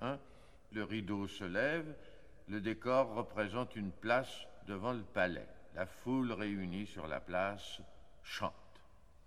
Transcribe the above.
1, le rideau se lève, le décor représente une place devant le palais. La foule réunie sur la place chante.